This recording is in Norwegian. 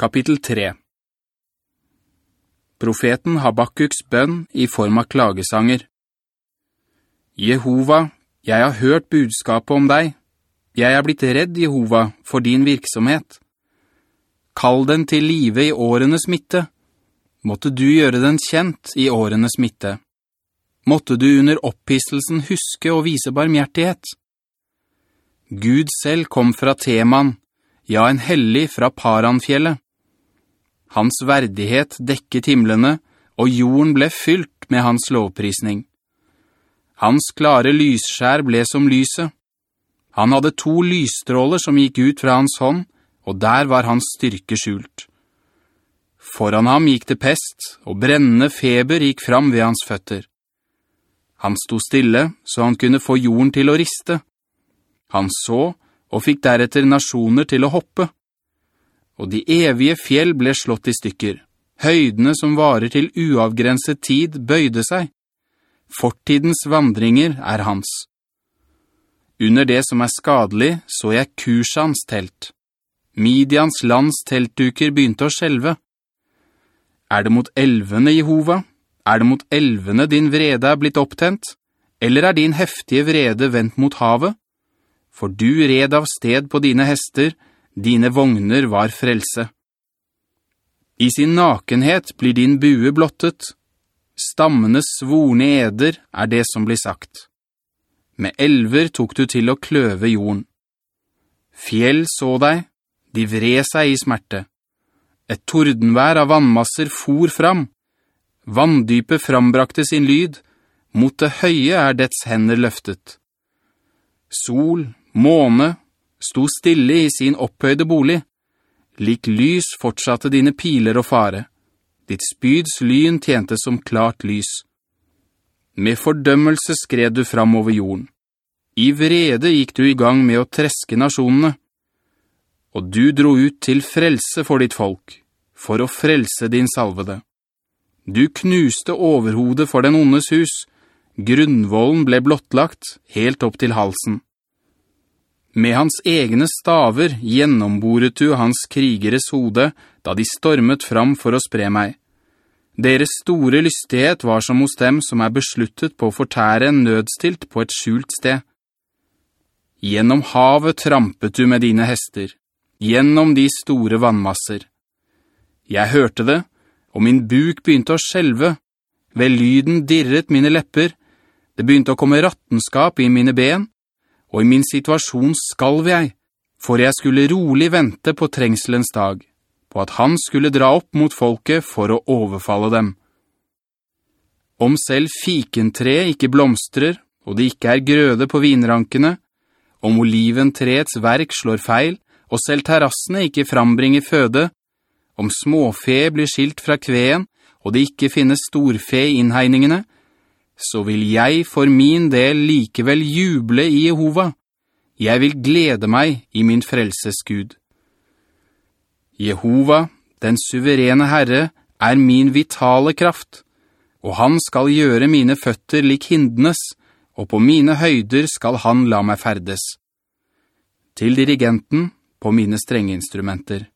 Kapittel 3 Profeten Habakkuks bønn i form av klagesanger. Jehova, jeg har hørt budskapet om deg. Jeg er blitt redd, Jehova, for din virksomhet. Kall den til live i årenes midte. Måtte du gjøre den kjent i årenes midte. Måtte du under opppistelsen huske og vise barmhjertighet. Gud selv kom fra Teman, ja, en hellig fra Paranfjellet. Hans verdighet dekket himmelene, og jorden ble fylt med hans lovprisning. Hans klare lysskjær ble som lyset. Han hadde to lysstråler som gikk ut fra hans hånd, og der var hans styrke skjult. Foran ham gikk det pest, og brennende feber gikk fram ved hans føtter. Han sto stille, så han kunne få jorden til å riste. Han så, og fikk deretter nasjoner til å hoppe. Og de evige fjell ble slått i stykker. Høydene som varer til uavgrenset tid bøyde seg. Fortidens vandringer er hans. Under det som er skadelig så jeg Kursans telt. Midians lands teltduker begynte å skjelve. Er det mot elvene, Jehova? Er det mot elvene din vrede er blitt opptent? Eller er din heftige vrede vendt mot havet? for du red av sted på dine hester, dine vogner var frelse. I sin nakenhet blir din bue blottet. Stammenes svorne eder er det som blir sagt. Med elver tok du til å kløve jorden. Fjell så deg, de vred seg i smerte. Et tordenvær av vannmasser for fram. Vanndypet frambrakte sin lyd, mot det høye er dets hender løftet. Sol, Måne sto stille i sin opphøyde bolig. Lik lys fortsatte dine piler og fare. Ditt spyds lyn tjente som klart lys. Med fordømmelse skred du fram over jorden. I vrede gikk du i gang med å treske nasjonene. Og du dro ut til frelse for ditt folk, for å frelse din salvede. Du knuste overhodet for den ondes hus. Grunnvollen ble blottlagt helt opp til halsen. Med hans egne staver gjennomboret du hans krigeres hode, da de stormet fram for å spre meg. Deres store lystighet var som hos dem som er besluttet på å fortære en nødstilt på et skjult sted. Gjennom havet trampet du med dine hester, gjennom de store vannmasser. Jeg hørte det, og min buk begynte å skjelve. Ved lyden dirret mine lepper. Det begynte å komme rattenskap i mine ben, og i min situasjon skalv jeg, for jeg skulle rolig vente på trengselens dag, på at han skulle dra opp mot folket for å overfalle dem. Om selv fikentre ikke blomstrer, og det ikke er grøde på vinrankene, om oliventreets verk slår feil, og selv terrassene ikke frambringer føde, om småfe blir skilt fra kveen, og det ikke finnes storfe i innhegningene, så vil jeg for min del likevel juble i Jehova. Jeg vil glede meg i min frelses Gud. Jehova, den suverene Herre, er min vitale kraft, og han skal gjøre mine føtter lik hindenes, og på mine høyder skal han la meg ferdes. Til dirigenten på mine strenge instrumenter.